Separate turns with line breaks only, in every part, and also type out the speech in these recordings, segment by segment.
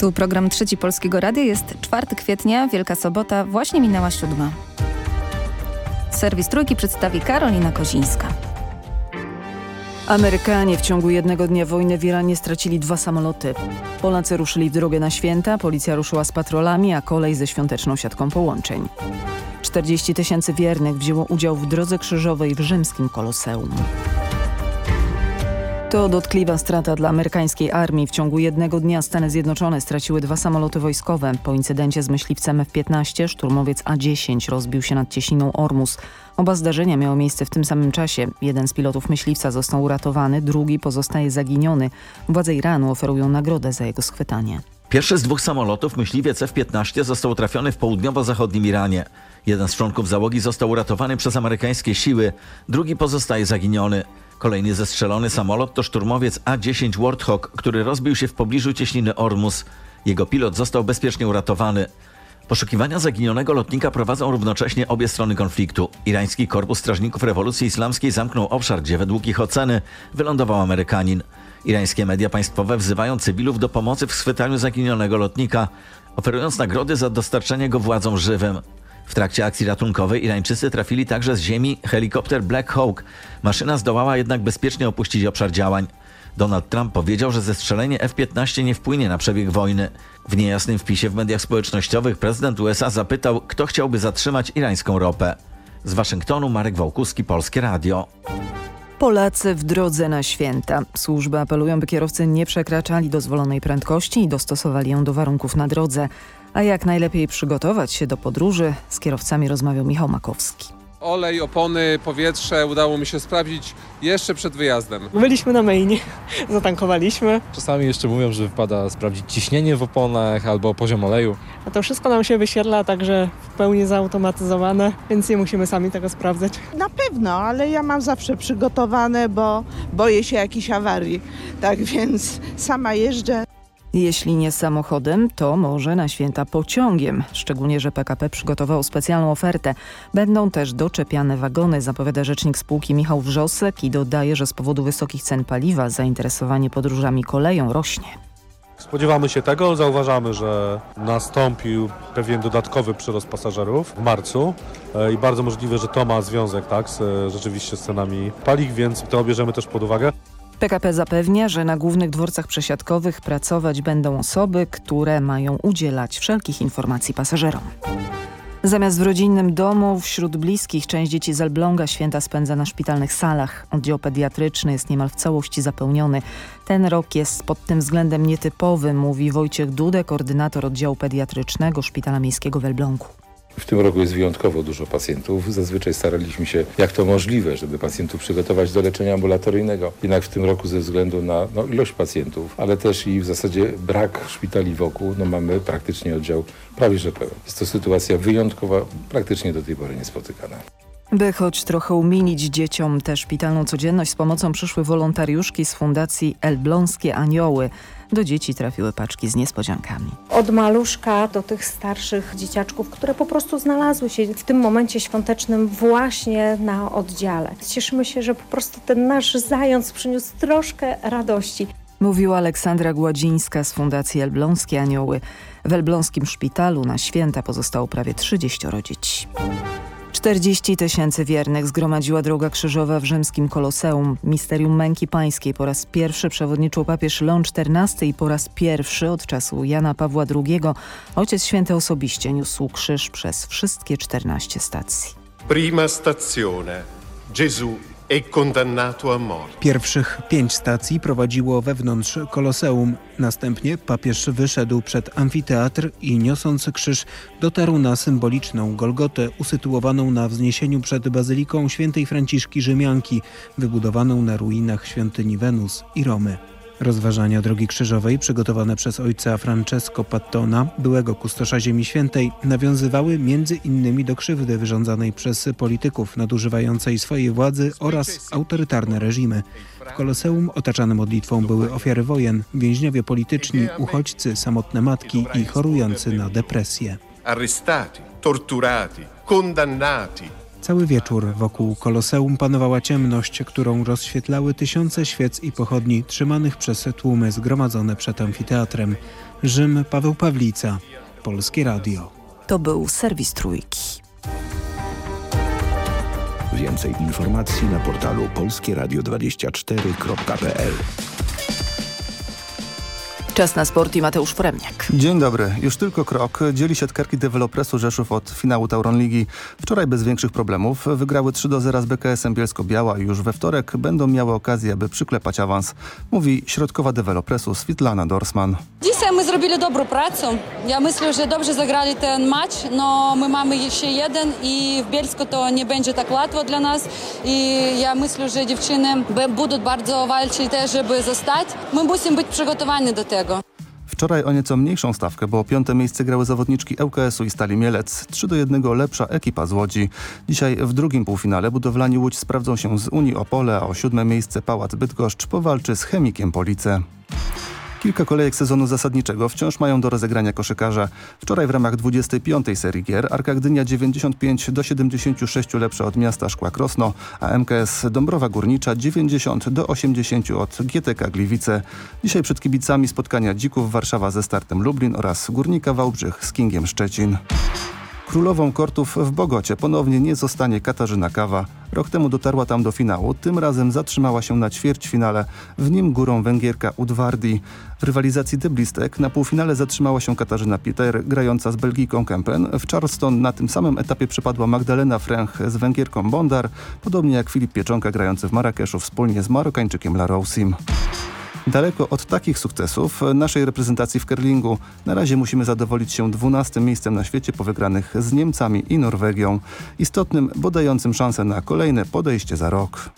Tu program Trzeci Polskiego Radia. Jest 4 kwietnia, Wielka Sobota, właśnie minęła siódma. Serwis Trójki przedstawi Karolina Kozińska.
Amerykanie w ciągu jednego dnia wojny w Iranie stracili dwa samoloty. Polacy ruszyli w drogę na święta, policja ruszyła z patrolami, a kolej ze świąteczną siatką połączeń. 40 tysięcy wiernych wzięło udział w drodze krzyżowej w rzymskim Koloseum. To dotkliwa strata dla amerykańskiej armii. W ciągu jednego dnia Stany Zjednoczone straciły dwa samoloty wojskowe. Po incydencie z myśliwcem F-15 szturmowiec A-10 rozbił się nad cieśniną Ormus. Oba zdarzenia miały miejsce w tym samym czasie. Jeden z pilotów myśliwca został uratowany, drugi pozostaje zaginiony. Władze Iranu oferują nagrodę za jego schwytanie.
Pierwszy z dwóch samolotów, myśliwiec F-15, został trafiony w południowo-zachodnim Iranie. Jeden z członków załogi został uratowany przez amerykańskie siły, drugi pozostaje zaginiony. Kolejny zestrzelony samolot to szturmowiec A-10 Warthog, który rozbił się w pobliżu cieśniny Ormus. Jego pilot został bezpiecznie uratowany. Poszukiwania zaginionego lotnika prowadzą równocześnie obie strony konfliktu. Irański Korpus Strażników Rewolucji Islamskiej zamknął obszar, gdzie według ich oceny wylądował Amerykanin. Irańskie media państwowe wzywają cywilów do pomocy w schwytaniu zaginionego lotnika, oferując nagrody za dostarczenie go władzom żywym. W trakcie akcji ratunkowej Irańczycy trafili także z ziemi helikopter Black Hawk. Maszyna zdołała jednak bezpiecznie opuścić obszar działań. Donald Trump powiedział, że zestrzelenie F-15 nie wpłynie na przebieg wojny. W niejasnym wpisie w mediach społecznościowych prezydent USA zapytał, kto chciałby zatrzymać irańską ropę. Z Waszyngtonu Marek Wałkuski, Polskie Radio.
Polacy w drodze na święta. Służby apelują, by kierowcy nie przekraczali dozwolonej prędkości i dostosowali ją do warunków na drodze. A jak najlepiej przygotować się do podróży, z kierowcami rozmawiał Michał Makowski.
Olej, opony, powietrze udało mi się sprawdzić jeszcze przed wyjazdem.
Byliśmy na mainie, zatankowaliśmy.
Czasami jeszcze mówią, że wypada sprawdzić ciśnienie w oponach albo poziom oleju.
A to wszystko nam się wyświetla także w pełni zautomatyzowane, więc nie musimy sami tego sprawdzać.
Na pewno, ale ja mam zawsze przygotowane, bo boję się jakiejś awarii. Tak więc sama jeżdżę.
Jeśli nie samochodem, to może na święta pociągiem. Szczególnie, że PKP przygotował specjalną ofertę. Będą też doczepiane wagony, zapowiada rzecznik spółki Michał Wrzosek i dodaje, że z powodu wysokich cen paliwa zainteresowanie podróżami koleją rośnie.
Spodziewamy się tego, zauważamy, że nastąpił pewien dodatkowy przyrost pasażerów w marcu e, i bardzo możliwe, że to ma związek tak, z, rzeczywiście z cenami paliw, więc to bierzemy też pod uwagę.
PKP zapewnia, że na głównych dworcach przesiadkowych pracować będą osoby, które mają udzielać wszelkich informacji pasażerom. Zamiast w rodzinnym domu, wśród bliskich, część dzieci z Elbląga święta spędza na szpitalnych salach. Oddział pediatryczny jest niemal w całości zapełniony. Ten rok jest pod tym względem nietypowy, mówi Wojciech Dudek, koordynator oddziału pediatrycznego Szpitala Miejskiego w Elblągu.
W tym roku jest wyjątkowo dużo pacjentów. Zazwyczaj staraliśmy się, jak to możliwe, żeby pacjentów przygotować do leczenia ambulatoryjnego. Jednak w tym roku ze względu na no, ilość pacjentów, ale też i w zasadzie brak szpitali wokół, no mamy praktycznie oddział prawie że pełen. Jest to sytuacja wyjątkowa, praktycznie do tej pory niespotykana.
By choć trochę umilić dzieciom tę szpitalną codzienność, z pomocą przyszły wolontariuszki z Fundacji Elbląskie Anioły. Do dzieci trafiły paczki z niespodziankami.
Od maluszka do tych starszych dzieciaczków, które po prostu znalazły się w tym momencie świątecznym właśnie na oddziale. Cieszymy się, że po prostu ten nasz zając przyniósł troszkę radości.
Mówiła Aleksandra Gładzińska z Fundacji Elbląskie Anioły. W Elbląskim Szpitalu na święta pozostało prawie 30 dzieci. 40 tysięcy wiernych zgromadziła droga krzyżowa w rzymskim Koloseum. Misterium Męki Pańskiej po raz pierwszy przewodniczył papież Leon XIV i po raz pierwszy od czasu Jana Pawła II Ojciec Święty osobiście niósł krzyż przez wszystkie 14 stacji.
Prima stazione. Gesù
Pierwszych pięć stacji prowadziło wewnątrz Koloseum. Następnie papież wyszedł przed amfiteatr i niosąc krzyż dotarł na symboliczną Golgotę usytuowaną na wzniesieniu przed Bazyliką Świętej Franciszki Rzymianki, wybudowaną na ruinach świątyni Wenus i Romy. Rozważania Drogi Krzyżowej przygotowane przez ojca Francesco Pattona, byłego kustosza Ziemi Świętej, nawiązywały między innymi do krzywdy wyrządzanej przez polityków nadużywającej swojej władzy oraz autorytarne reżimy. W Koloseum otaczane modlitwą były ofiary wojen, więźniowie polityczni, uchodźcy, samotne matki i chorujący na depresję.
Arrestati, torturati, condannati
cały wieczór wokół koloseum panowała ciemność, którą rozświetlały tysiące świec i pochodni trzymanych przez tłumy zgromadzone przed amfiteatrem. Rzym Paweł Pawlica, Polskie Radio.
To był serwis Trójki.
Więcej informacji na portalu polskieradio24.pl
Czas na sport i Mateusz Foremniak.
Dzień dobry. Już tylko krok. Dzieli siatkarki Developresu Rzeszów od finału Tauron Ligi. Wczoraj bez większych problemów. Wygrały 3 do 0 z BKS-em Bielsko-Biała i już we wtorek będą miały okazję, aby przyklepać awans. Mówi środkowa Developresu Switlana Dorsman.
Dzisiaj my zrobili dobrą pracę. Ja myślę, że dobrze zagrali ten mecz, no my mamy jeszcze jeden i w Bielsku to nie będzie tak łatwo dla nas i ja myślę, że dziewczyny będą bardzo walczyć też, żeby zostać. My musimy być przygotowani do tego.
Wczoraj o nieco mniejszą stawkę, bo o piąte miejsce grały zawodniczki ŁKS-u i Stali Mielec. 3 do 1 lepsza ekipa z Łodzi. Dzisiaj w drugim półfinale budowlani Łódź sprawdzą się z Unii Opole, a o siódme miejsce Pałac Bydgoszcz powalczy z Chemikiem Police. Kilka kolejek sezonu zasadniczego wciąż mają do rozegrania koszykarze. Wczoraj w ramach 25. serii gier Arka Gdynia 95 do 76 lepsza od miasta Szkła Krosno, a MKS Dąbrowa Górnicza 90 do 80 od GTK Gliwice. Dzisiaj przed kibicami spotkania Dzików Warszawa ze startem Lublin oraz Górnika Wałbrzych z Kingiem Szczecin. Królową kortów w Bogocie ponownie nie zostanie Katarzyna Kawa. Rok temu dotarła tam do finału, tym razem zatrzymała się na ćwierćfinale, w nim górą Węgierka Udvardi. W rywalizacji deblistek na półfinale zatrzymała się Katarzyna Peter, grająca z Belgijką Kempen. W Charleston na tym samym etapie przypadła Magdalena Fręch z Węgierką Bondar, podobnie jak Filip Pieczonka grający w Marrakeszu wspólnie z Marokańczykiem Larousim. Daleko od takich sukcesów naszej reprezentacji w curlingu. Na razie musimy zadowolić się 12 miejscem na świecie po wygranych z Niemcami i Norwegią. Istotnym, bo dającym szansę na kolejne podejście za rok.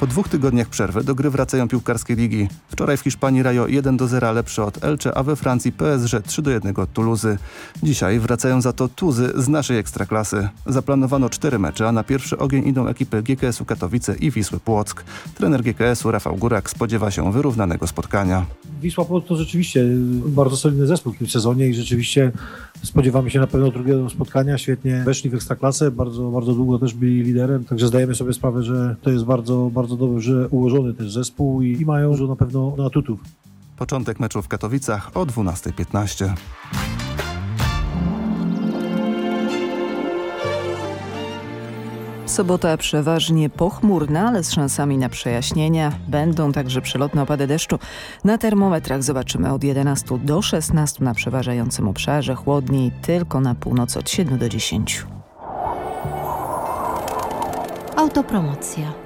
Po dwóch tygodniach przerwy do gry wracają piłkarskie ligi. Wczoraj w Hiszpanii Rajo 1 do 0 lepsze od Elche, a we Francji PSG 3 do 1 od Toulouse. Dzisiaj wracają za to Tuzy z naszej ekstraklasy. Zaplanowano cztery mecze, a na pierwszy ogień idą ekipy GKS-u Katowice i Wisły Płock. Trener GKS-u Rafał Górak spodziewa się wyrównanego spotkania.
Wisła Płock to rzeczywiście bardzo solidny zespół w tym sezonie i rzeczywiście spodziewamy się na pewno drugiego spotkania. Świetnie weszli w ekstraklasę, bardzo, bardzo długo też byli liderem, także zdajemy sobie sprawę, że to jest bardzo, bardzo dobrze ułożony też zespół i, i mają dużo na pewno atutów.
Początek meczu w Katowicach o 12.15.
Sobota przeważnie pochmurna, ale z szansami na przejaśnienia. Będą także przelotne opady deszczu. Na termometrach zobaczymy od 11 do 16 na przeważającym obszarze. Chłodniej tylko na północy od 7 do 10.
Autopromocja.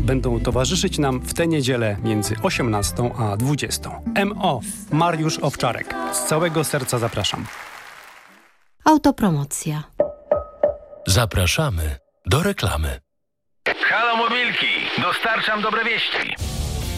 będą towarzyszyć nam w tę niedzielę między 18 a 20. MO Mariusz Owczarek. Z całego serca zapraszam.
Autopromocja.
Zapraszamy do reklamy.
Halo Mobilki, dostarczam dobre wieści.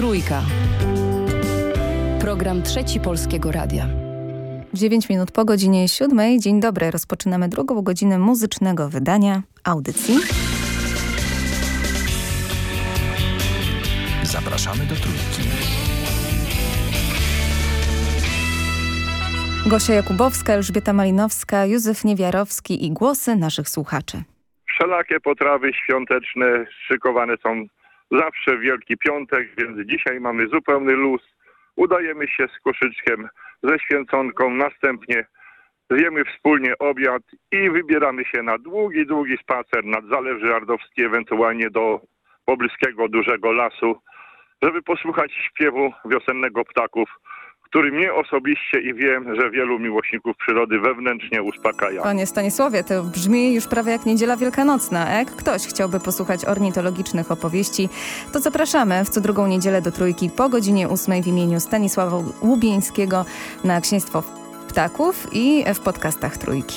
Trójka. Program Trzeci Polskiego Radia. 9 minut po godzinie 7. Dzień dobry. Rozpoczynamy drugą godzinę muzycznego wydania audycji.
Zapraszamy do Trójki.
Gosia Jakubowska, Elżbieta Malinowska, Józef Niewiarowski i głosy naszych słuchaczy.
Wszelakie potrawy świąteczne szykowane są zawsze Wielki Piątek, więc dzisiaj mamy zupełny luz. Udajemy się z koszyczkiem ze święconką, następnie zjemy wspólnie obiad i wybieramy się na długi, długi spacer nad Zalew Żardowski, ewentualnie do pobliskiego dużego lasu. żeby posłuchać śpiewu wiosennego ptaków, który mnie osobiście i wiem, że wielu miłośników przyrody wewnętrznie uspokaja.
Panie Stanisławie, to brzmi już prawie jak niedziela wielkanocna. Jak ktoś chciałby posłuchać ornitologicznych opowieści, to zapraszamy w co drugą niedzielę do Trójki po godzinie 8 w imieniu Stanisława Łubieńskiego na Księstwo Ptaków i w podcastach Trójki.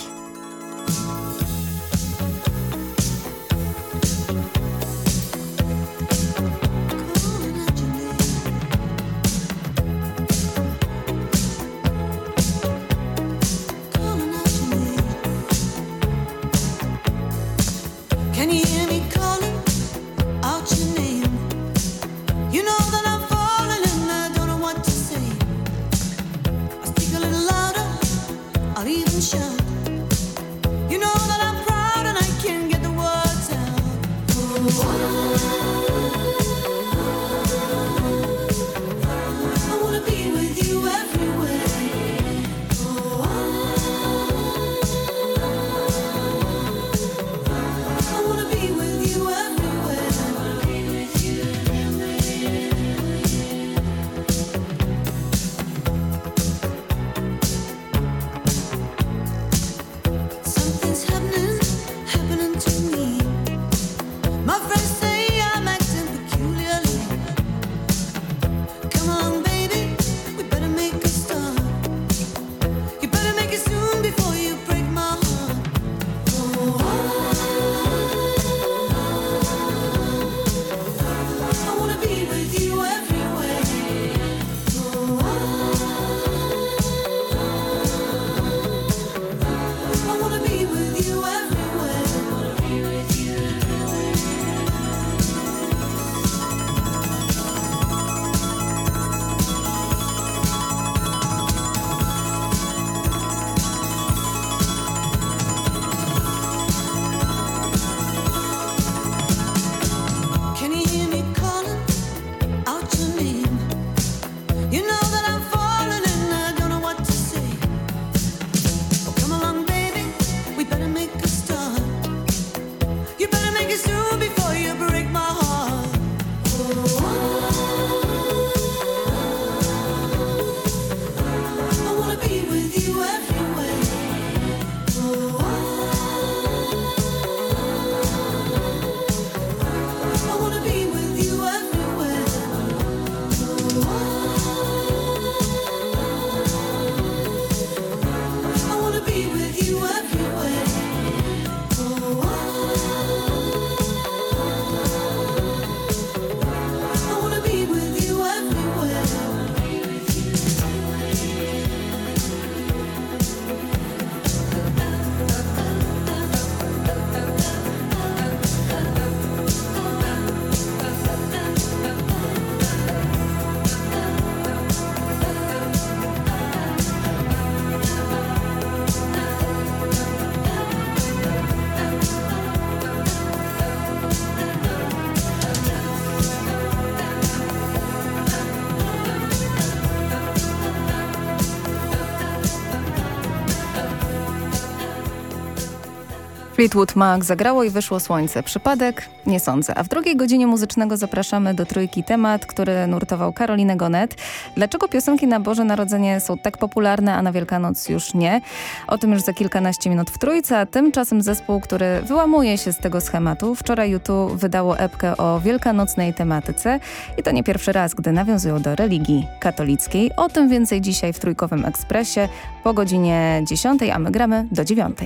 Fleetwood Mac zagrało i wyszło słońce. Przypadek? Nie sądzę. A w drugiej godzinie muzycznego zapraszamy do trójki temat, który nurtował Karolinę Gonet. Dlaczego piosenki na Boże Narodzenie są tak popularne, a na Wielkanoc już nie? O tym już za kilkanaście minut w trójce, a tymczasem zespół, który wyłamuje się z tego schematu. Wczoraj YouTube wydało epkę o wielkanocnej tematyce i to nie pierwszy raz, gdy nawiązują do religii katolickiej. O tym więcej dzisiaj w Trójkowym Ekspresie po godzinie 10, a my gramy do 9.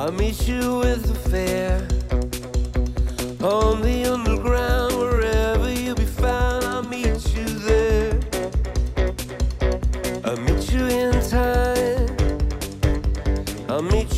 I'll meet you with the fair on the underground, wherever you be found. I'll meet you there. I'll meet you in time. I'll meet you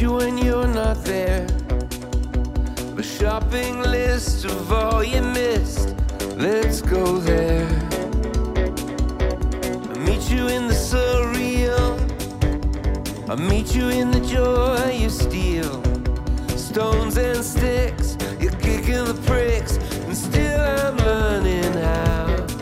you when you're not there. The shopping list of all you missed. Let's go there. I meet you in the surreal. I meet you in the joy you steal. Stones and sticks, you're kicking the pricks, and still I'm learning how.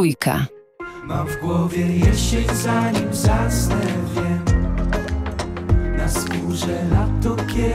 Trójka.
Mam w głowie jesień, zanim zasnę, wiem. Na skórze lato, kiedy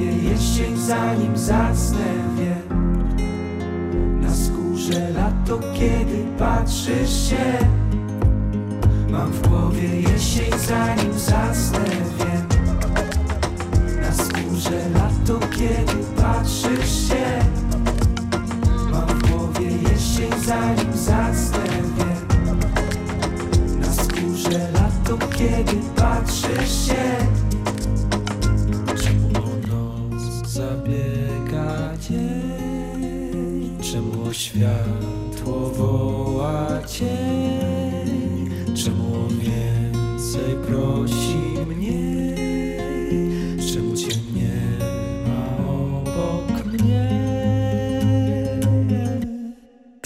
głowie jesień, zanim zacnę wiem Na skórze lato, kiedy patrzysz się. Mam w głowie jesień, zanim zasnę wiem Na skórze lato, kiedy patrzysz się. Mam w głowie jesień, zanim zasnę wiem Na skórze lato, kiedy patrzysz się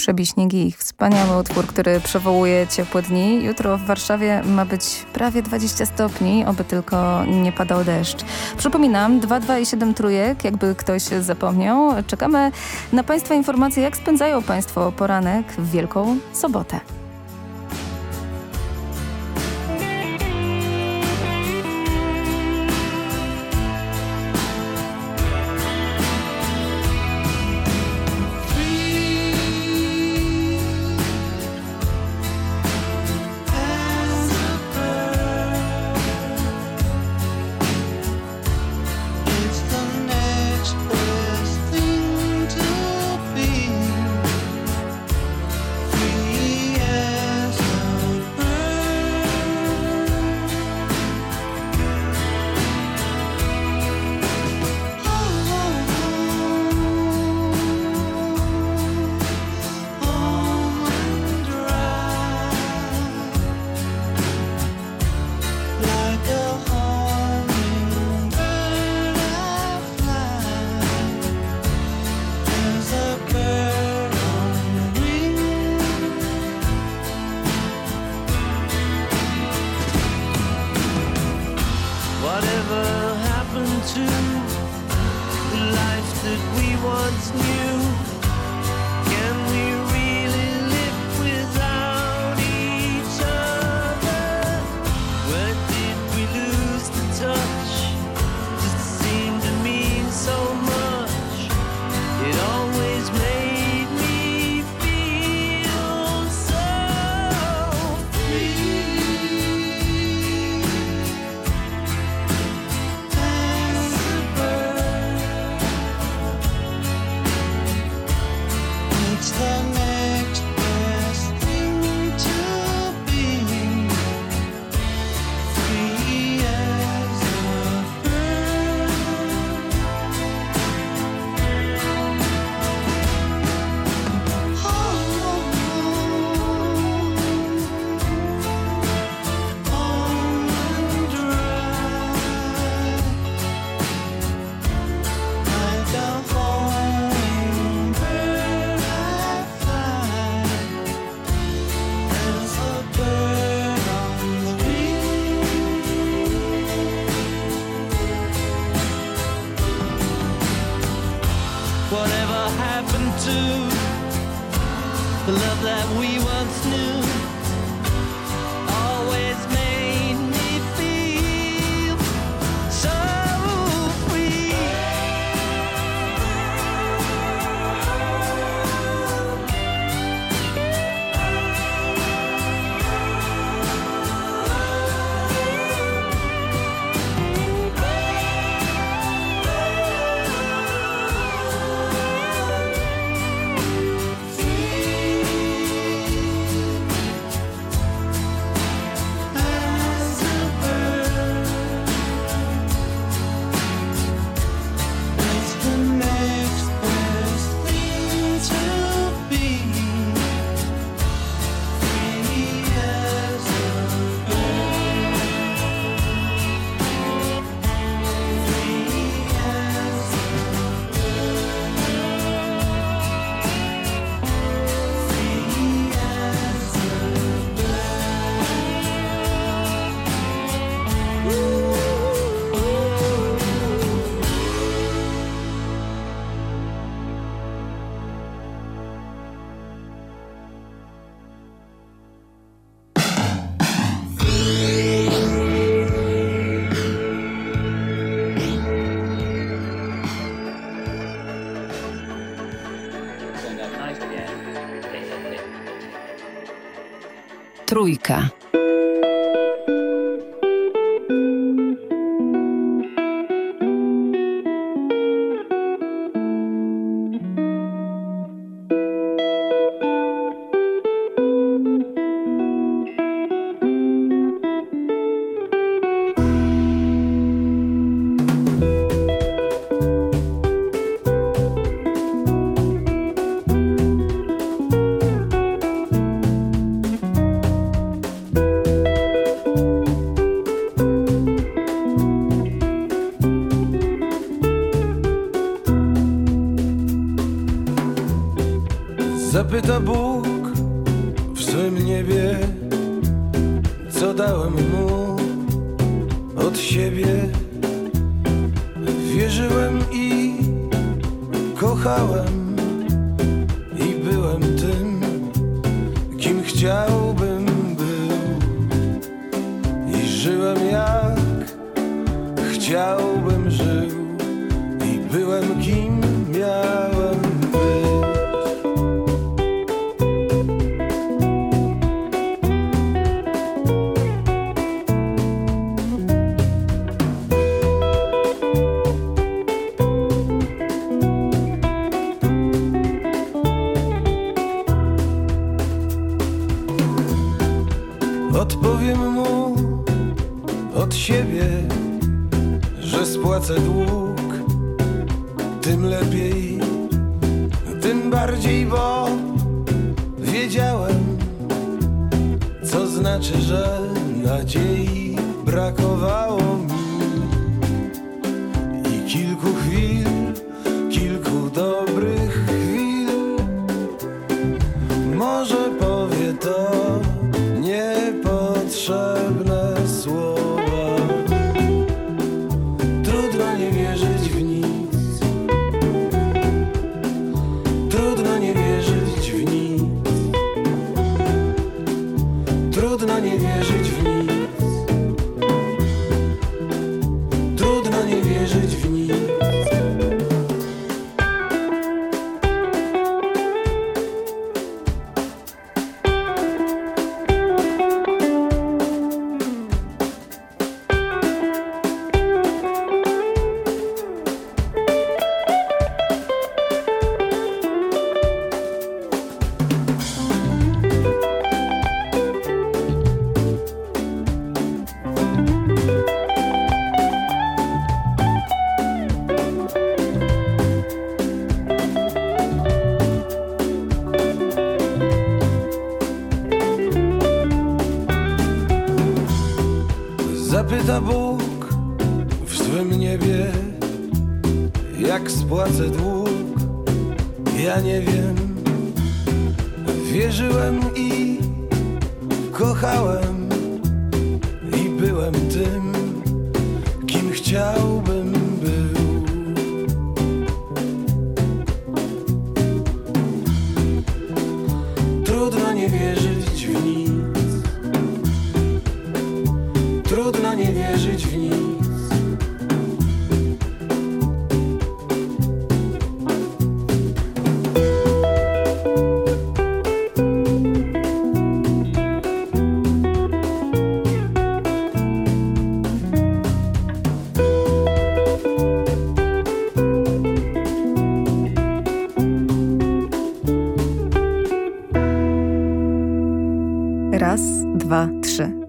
Przebiśniki, wspaniały utwór, który przywołuje ciepłe dni. Jutro w Warszawie ma być prawie 20 stopni, oby tylko nie padał deszcz. Przypominam, 2, i 7 trójek, jakby ktoś zapomniał. Czekamy na Państwa informacje, jak spędzają Państwo poranek w Wielką Sobotę.
Trójka.
的不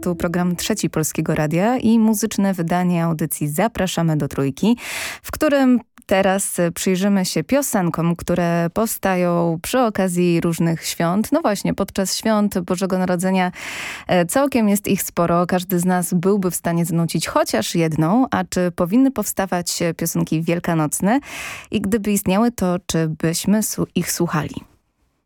Tu program Trzeci Polskiego Radia i muzyczne wydanie audycji Zapraszamy do Trójki, w którym teraz przyjrzymy się piosenkom, które powstają przy okazji różnych świąt. No właśnie, podczas świąt Bożego Narodzenia e, całkiem jest ich sporo. Każdy z nas byłby w stanie zanucić chociaż jedną, a czy powinny powstawać piosenki wielkanocne? I gdyby istniały, to czy byśmy ich słuchali?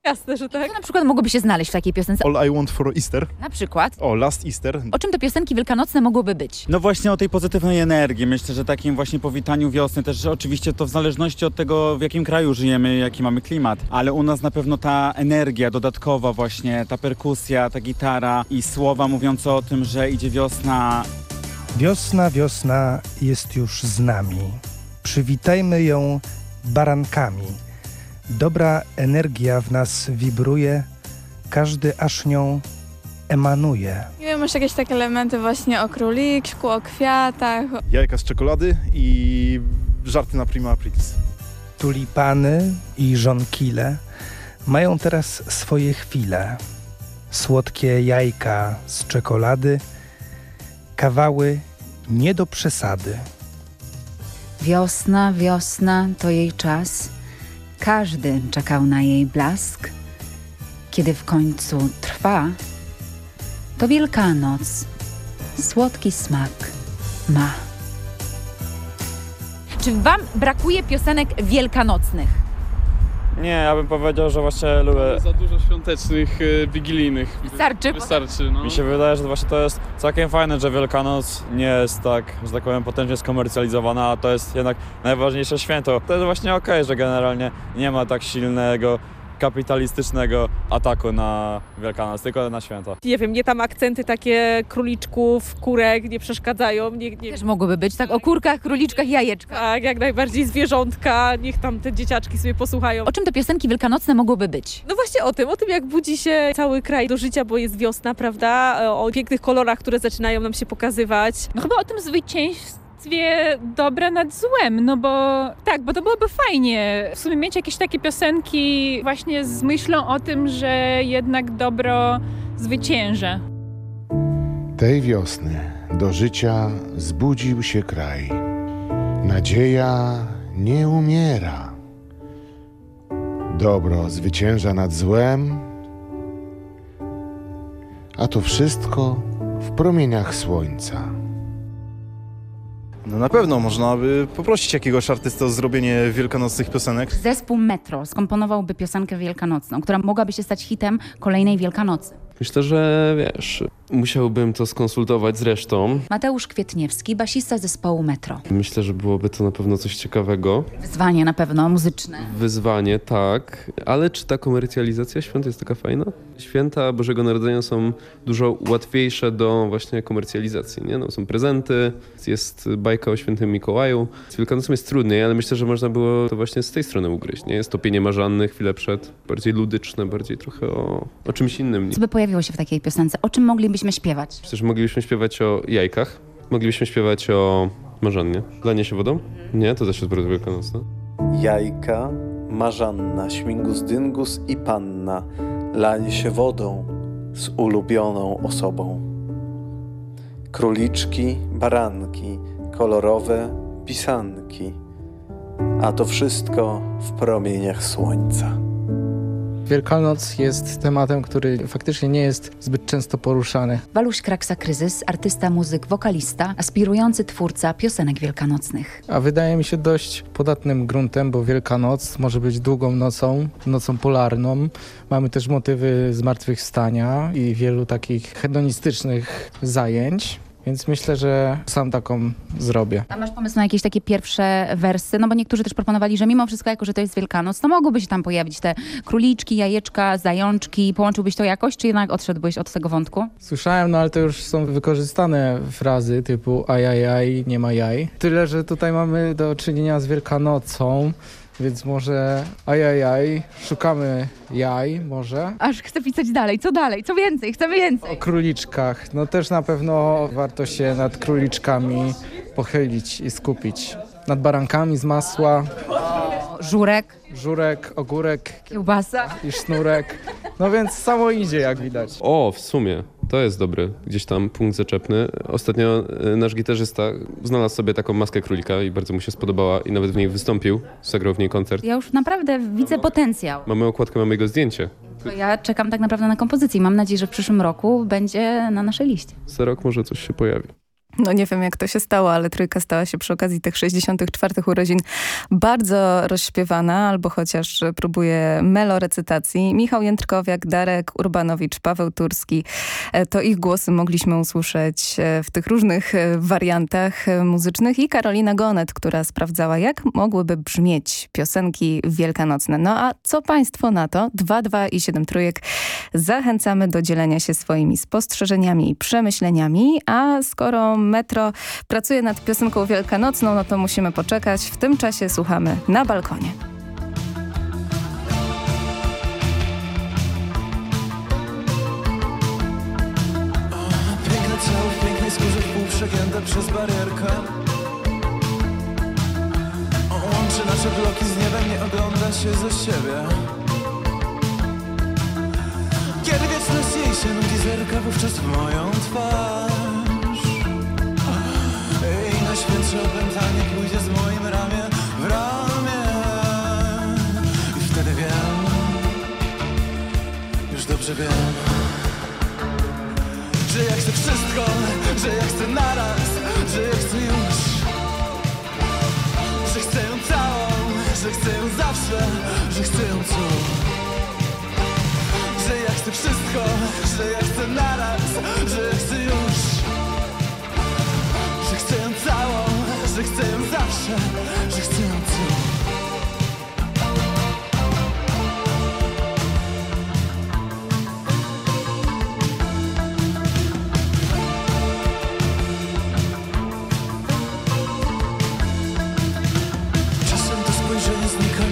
Jasne, że tak. Co na przykład mogłoby się znaleźć w takiej piosence?
All I Want for Easter.
Na przykład?
O, Last Easter.
O czym te piosenki wielkanocne mogłyby być?
No właśnie o tej pozytywnej energii. Myślę, że takim właśnie powitaniu wiosny też oczywiście to w zależności od tego, w jakim kraju żyjemy, jaki mamy klimat, ale u nas na pewno ta energia dodatkowa właśnie, ta perkusja, ta gitara i słowa mówiące o tym, że idzie wiosna.
Wiosna, wiosna jest już z nami. Przywitajmy ją barankami. Dobra energia w nas wibruje, każdy aż nią emanuje.
Nie wiem, masz jakieś takie elementy właśnie o króliczku, o kwiatach.
Jajka z czekolady i żarty na prima aprilis.
Tulipany i żonkile mają teraz swoje chwile. Słodkie jajka z czekolady, kawały nie do przesady.
Wiosna, wiosna to jej czas. Każdy czekał na jej blask. Kiedy w końcu trwa, to Wielkanoc słodki smak ma. Czy wam brakuje piosenek wielkanocnych?
Nie, ja bym powiedział, że właśnie lubię...
Za dużo świątecznych, y, wigilijnych.
Wystarczy?
Wystarczy, no.
Mi się wydaje, że właśnie to jest całkiem fajne, że Wielkanoc nie jest tak, że tak powiem, potężnie skomercjalizowana, a to jest jednak najważniejsze święto. To jest właśnie okej, że generalnie nie ma tak silnego kapitalistycznego ataku na Wielkanoc, tylko na święta.
Nie wiem, nie tam akcenty takie króliczków, kurek nie przeszkadzają. Nie, nie...
Też mogłyby być, tak? O kurkach, króliczkach, jajeczkach.
Tak, jak najbardziej zwierzątka, niech tam te dzieciaczki sobie posłuchają.
O czym te piosenki wielkanocne mogłyby być?
No właśnie o tym, o tym jak budzi się cały kraj do życia, bo jest wiosna, prawda? O pięknych kolorach, które zaczynają nam się pokazywać.
No chyba o tym zwycięstwie dobre nad złem, no bo tak, bo to byłoby fajnie w sumie mieć jakieś takie piosenki właśnie z myślą o tym, że jednak dobro zwycięża.
Tej wiosny do życia zbudził się kraj. Nadzieja nie umiera. Dobro zwycięża nad złem, a to wszystko w promieniach słońca.
No na pewno można by poprosić jakiegoś artystę o zrobienie wielkanocnych piosenek.
Zespół Metro skomponowałby piosenkę wielkanocną, która mogłaby się stać hitem kolejnej Wielkanocy.
Myślę, że wiesz, musiałbym to skonsultować z resztą.
Mateusz Kwietniewski, basista zespołu Metro.
Myślę, że byłoby to na pewno coś ciekawego.
Wyzwanie na pewno muzyczne.
Wyzwanie, tak, ale czy ta komercjalizacja świąt jest taka fajna? Święta Bożego Narodzenia są dużo łatwiejsze do właśnie komercjalizacji, nie? No, są prezenty, jest bajka o świętym Mikołaju. Z Wielkanocą jest trudniej, ale myślę, że można było to właśnie z tej strony ugryźć, nie? Stopienie marzanny chwilę przed, bardziej ludyczne, bardziej trochę o, o czymś innym.
By pojawiło się w takiej piosence? O czym moglibyśmy śpiewać?
Że moglibyśmy śpiewać o jajkach, moglibyśmy śpiewać o marzannie. Lanie się wodą? Nie, to też jest bardzo wielkanocne.
Jajka, marzanna, śmigus dyngus i panna, lanie się wodą z ulubioną osobą. Króliczki, baranki, kolorowe pisanki, a to wszystko w promieniach słońca.
Wielkanoc jest tematem, który faktycznie nie jest zbyt często poruszany.
Waluś Kraksa Kryzys, artysta, muzyk, wokalista, aspirujący twórca piosenek wielkanocnych.
A wydaje mi się dość podatnym gruntem, bo Wielkanoc może być długą nocą, nocą polarną. Mamy też motywy zmartwychwstania i wielu takich hedonistycznych zajęć. Więc myślę, że sam taką zrobię.
A masz pomysł na jakieś takie pierwsze wersy? No bo niektórzy też proponowali, że mimo wszystko, jako że to jest Wielkanoc, to mogłyby się tam pojawić te króliczki, jajeczka, zajączki. Połączyłbyś to jakoś, czy jednak odszedłbyś od tego wątku?
Słyszałem, no ale to już są wykorzystane frazy typu ajajaj, nie ma jaj. Tyle, że tutaj mamy do czynienia z Wielkanocą, więc może ajajaj, szukamy jaj może.
Aż chcę pisać dalej. Co dalej? Co więcej? Chcemy więcej.
O króliczkach. No też na pewno warto się nad króliczkami pochylić i skupić. Nad barankami z masła.
Żurek.
Żurek, ogórek.
Kiełbasa.
I sznurek. No więc samo idzie jak widać.
O, w sumie. To jest dobry gdzieś tam punkt zaczepny. Ostatnio e, nasz gitarzysta znalazł sobie taką maskę królika i bardzo mu się spodobała i nawet w niej wystąpił, zagrał w niej koncert.
Ja już naprawdę widzę potencjał.
Mamy okładkę, mamy jego zdjęcie.
To ja czekam tak naprawdę na kompozycję. Mam nadzieję, że w przyszłym roku będzie na naszej liście.
Za rok może coś się pojawi.
No nie wiem jak to się stało, ale trójka stała się przy okazji tych 64 urodzin bardzo rozśpiewana, albo chociaż próbuje melorecytacji. Michał Jędrkowiak, Darek Urbanowicz, Paweł Turski. E, To ich głosy mogliśmy usłyszeć e, w tych różnych e, wariantach muzycznych i Karolina Gonet, która sprawdzała jak mogłyby brzmieć piosenki wielkanocne. No a co państwo na to? 2, 2 i 7 trójek. Zachęcamy do dzielenia się swoimi spostrzeżeniami i przemyśleniami, a skoro Metro pracuje nad piosenką wielkanocną, no to musimy poczekać. W tym czasie słuchamy na balkonie.
przegięte przez barierkę On Łączy nasze bloki z niebem, nie ogląda się za siebie Kiedy wieczność jej się nudzi, zerka wówczas w moją twarz Pierwsze opętanie pójdzie z moim ramię w ramię. I wtedy wiem Już dobrze wiem Żyję chcę wszystko, żyję chcę naraz Żyję chcę już Że chcę ją całą, że chcę ją zawsze Że chcę ją czuć. Żyję chcę wszystko, żyję chcę naraz Żyję chcę już chcę całą, że chcę zawsze, że chcę całą.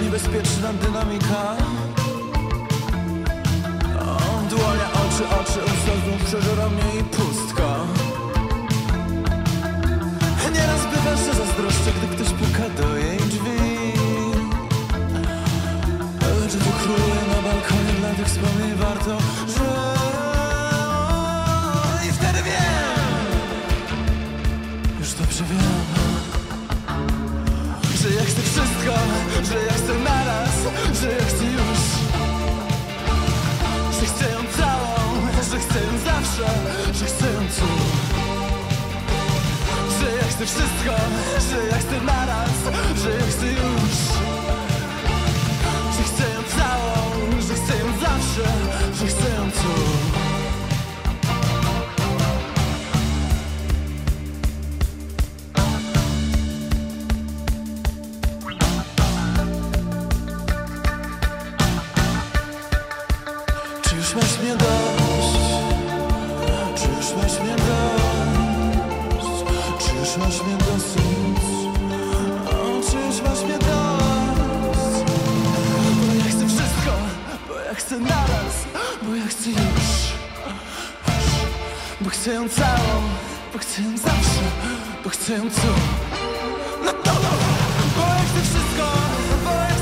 niebezpieczna dynamika On dłonia, oczy, oczy, od przeżera mnie że chcę cud. Że ja chcę wszystko, że ja chcę naraz, że ja chcę chcę naraz Bo ja chcę już Bo chcę ją całą Bo chcę ją zawsze Bo chcę ją co? No na to Bo ja chcę wszystko Bo ja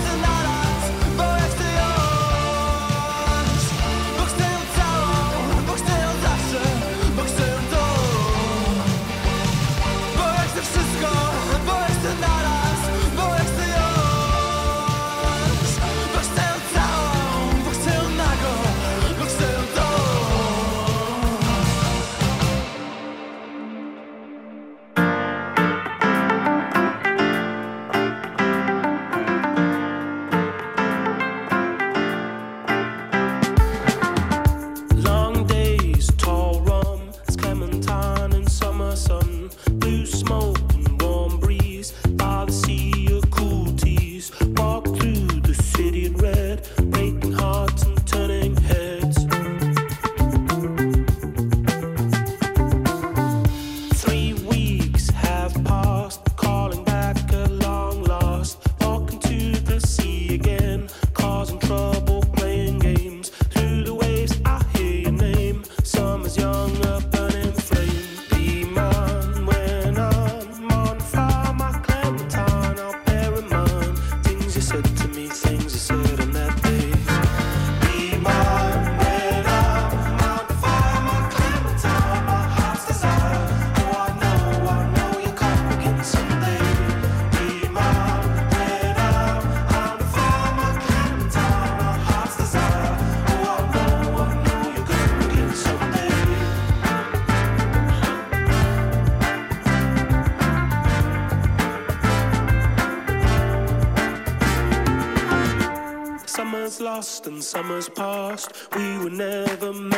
summers past, we were never. Made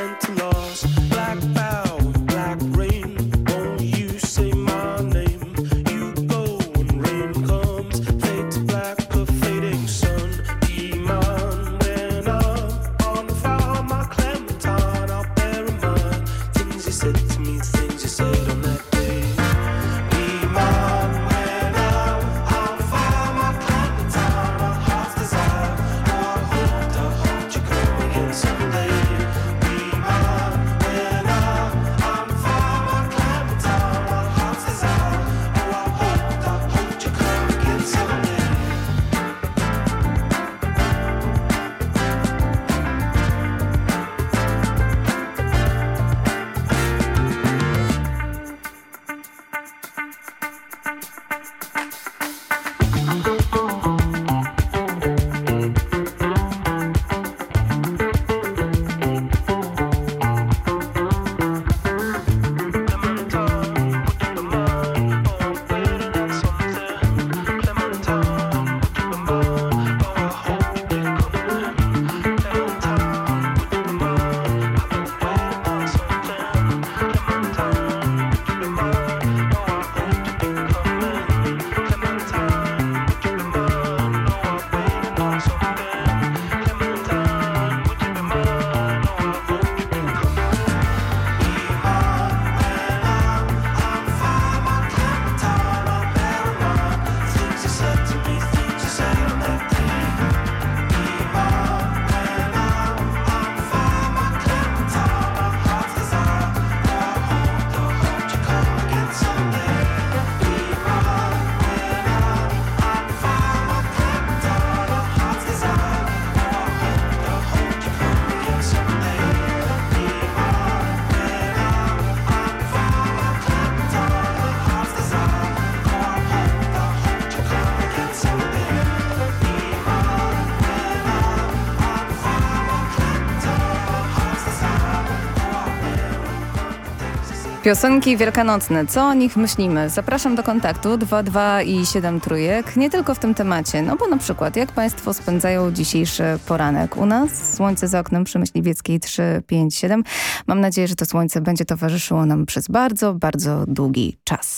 Piosenki wielkanocne, co o nich myślimy? Zapraszam do kontaktu 22 i 7 trójek, nie tylko w tym temacie, no bo na przykład jak Państwo spędzają dzisiejszy poranek? U nas słońce za oknem przy Myśliwieckiej 3, 5, 7. Mam nadzieję, że to słońce będzie towarzyszyło nam przez bardzo, bardzo długi czas.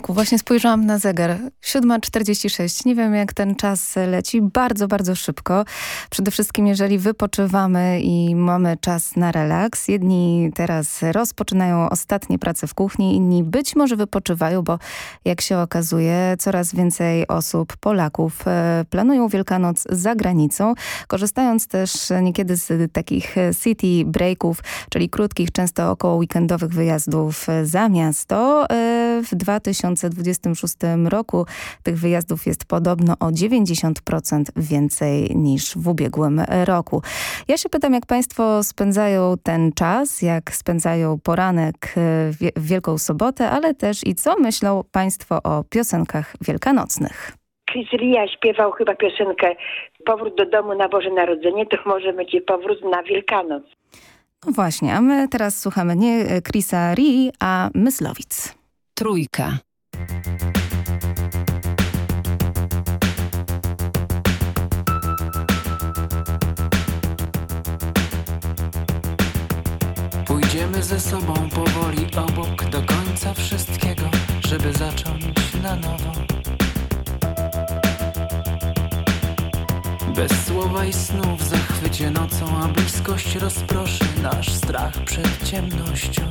Właśnie spojrzałam na zegar. 7.46. Nie wiem, jak ten czas leci. Bardzo, bardzo szybko. Przede wszystkim, jeżeli wypoczywamy i mamy czas na relaks. Jedni teraz rozpoczynają ostatnie prace w kuchni, inni być może wypoczywają, bo jak się okazuje, coraz więcej osób, Polaków, e, planują Wielkanoc za granicą, korzystając też niekiedy z takich city breaków, czyli krótkich, często około weekendowych wyjazdów za miasto. E, W 2026 roku tych wyjazdów jest podobno o 90% więcej niż w ubiegłym roku. Ja się pytam, jak państwo spędzają ten czas, jak spędzają poranek e, w w Wielką Sobotę, ale też i co myślą państwo o piosenkach wielkanocnych.
Chris Ria śpiewał chyba piosenkę Powrót do domu na Boże Narodzenie, to może będzie powrót na Wielkanoc.
No właśnie, a my teraz słuchamy nie Chrisa Rii, a Myslowic.
Trójka. Ze sobą powoli obok do końca wszystkiego, żeby zacząć na nowo. Bez słowa i snu w zachwycie nocą, a bliskość rozproszy nasz strach przed ciemnością.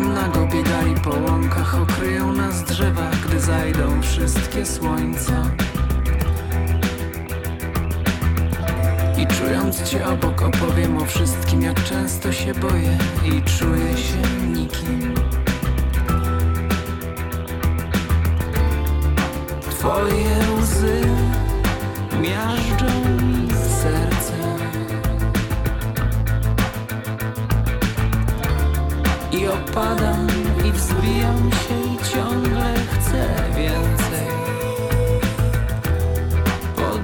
Tam nago biegali po łąkach, okryją nas drzewa, gdy zajdą wszystkie słońca. I czując cię obok opowiem o wszystkim, jak często się boję i czuję się nikim. Twoje łzy miażdżą mi serce. I opadam i wzbijam się i ciągle chcę więcej. Po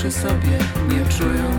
przy sobie, nie czując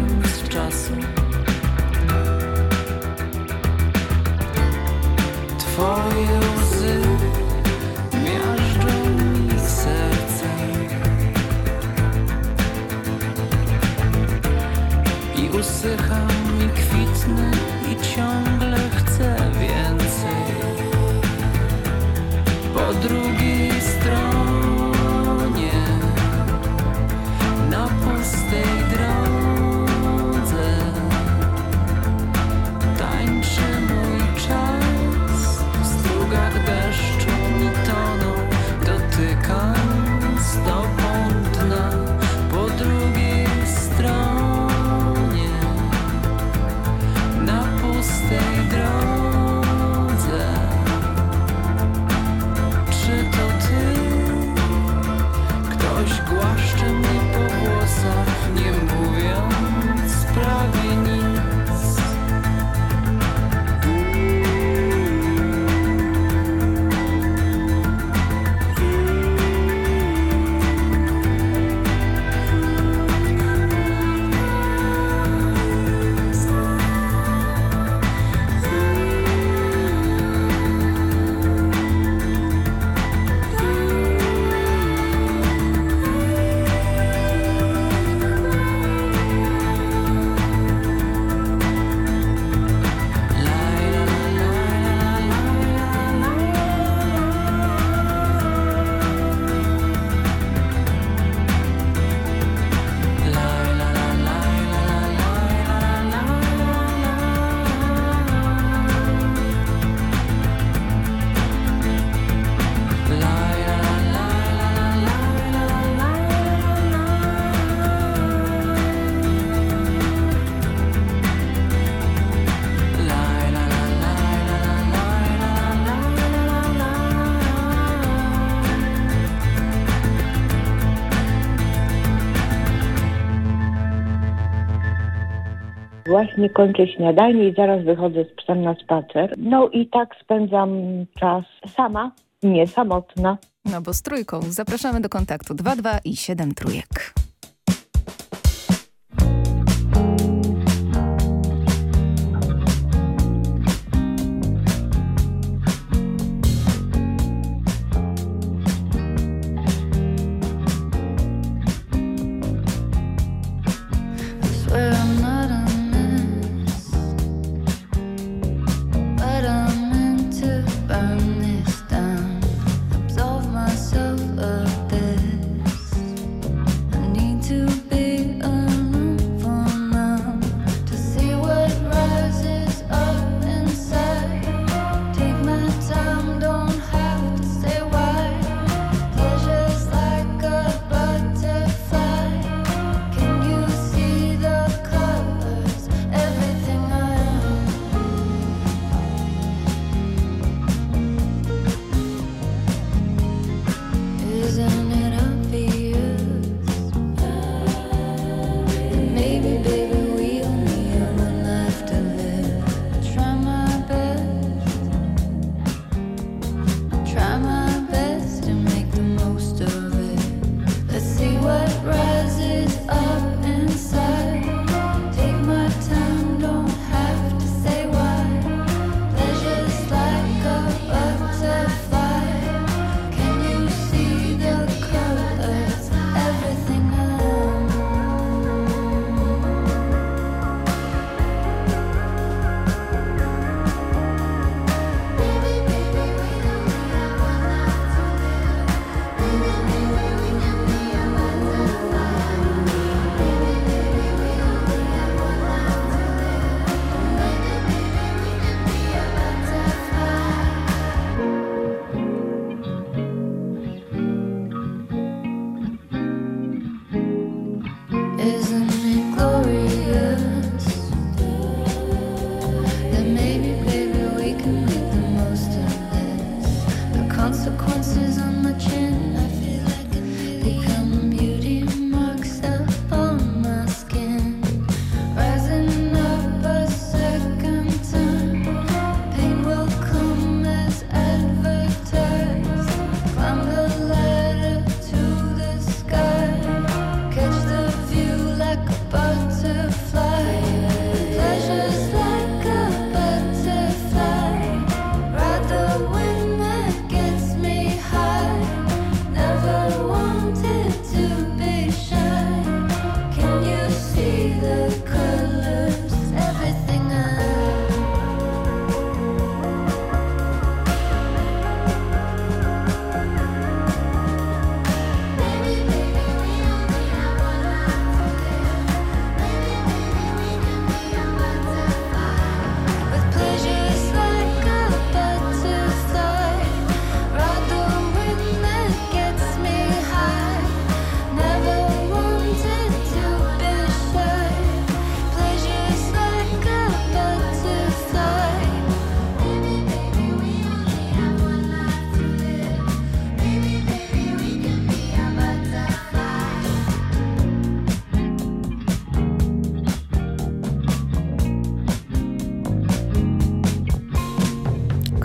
Właśnie kończę śniadanie i zaraz wychodzę z psem na spacer. No i tak spędzam czas sama, nie samotna.
No bo z trójką zapraszamy do kontaktu 22 i 7 trójek.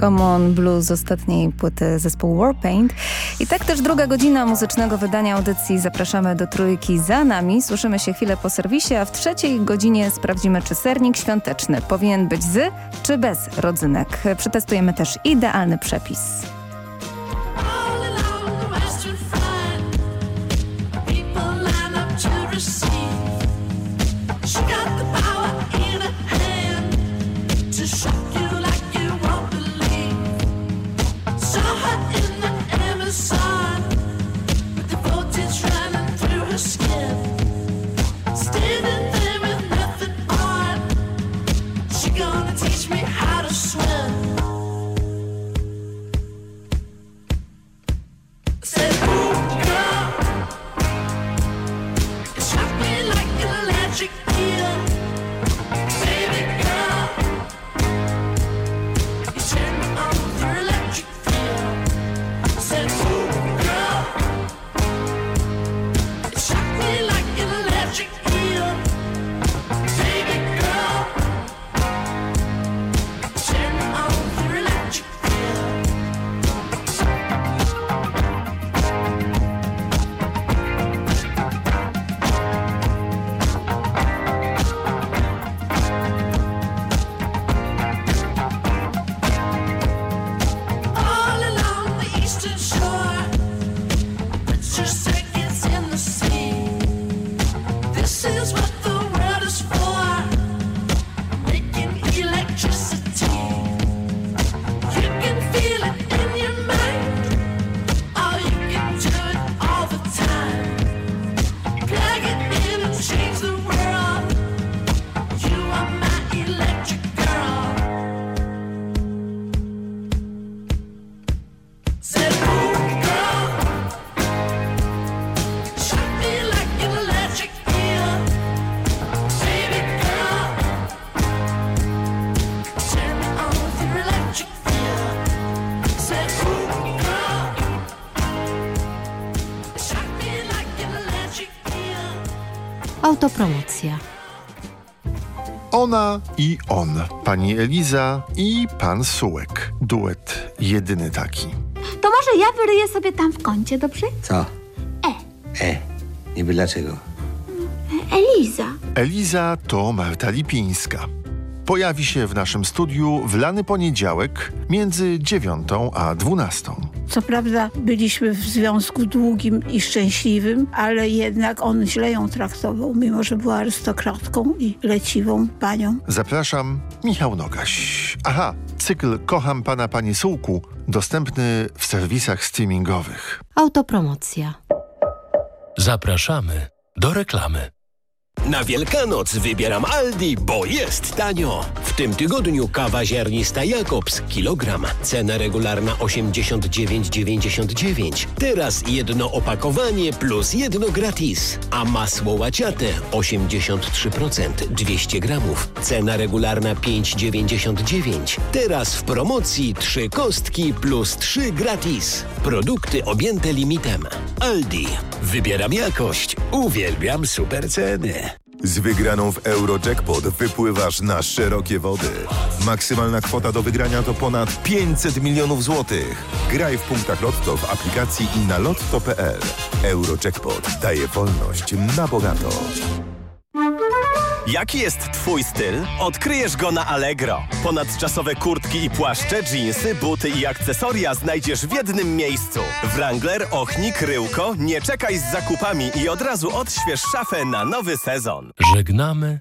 Common Blues z ostatniej płyty zespołu Warpaint. I tak też druga godzina muzycznego wydania audycji zapraszamy do trójki za nami. Słyszymy się chwilę po serwisie, a w trzeciej godzinie sprawdzimy, czy sernik świąteczny powinien być z czy bez rodzynek. Przetestujemy też idealny przepis.
Autopromocja.
Ona i on. Pani Eliza i pan Sułek. Duet jedyny taki.
To może ja wyryję sobie tam w kącie, dobrze?
Co? E. Niby dlaczego?
Eliza.
Eliza to Marta Lipińska. Pojawi się w naszym studiu w lany poniedziałek między dziewiątą a dwunastą.
Co prawda byliśmy w związku długim i szczęśliwym, ale jednak on źle ją traktował, mimo że była arystokratką i leciwą panią.
Zapraszam, Michał Nogaś. Aha, cykl Kocham Pana Panie Sułku dostępny w serwisach streamingowych.
Autopromocja.
Zapraszamy do reklamy.
Na Wielkanoc wybieram Aldi, bo jest tanio. W tym tygodniu kawa ziarnista Jakobs kilogram. Cena regularna 89,99. Teraz jedno opakowanie plus jedno gratis. A masło łaciate 83% 200 gramów. Cena regularna 5,99. Teraz w promocji trzy kostki plus trzy gratis. Produkty objęte limitem. Aldi. Wybieram jakość. Uwielbiam super ceny.
Z wygraną w Eurojackpot wypływasz na szerokie wody. Maksymalna kwota do wygrania to ponad 500 milionów złotych. Graj w punktach Lotto w aplikacji i na lotto.pl. Eurojackpot daje wolność na bogato.
Jaki jest Twój styl? Odkryjesz go na Allegro. Ponadczasowe kurtki i płaszcze, dżinsy, buty i akcesoria znajdziesz w jednym miejscu. Wrangler, Ochnik, Ryłko, nie czekaj z zakupami i od razu odśwież szafę na nowy sezon.
Żegnamy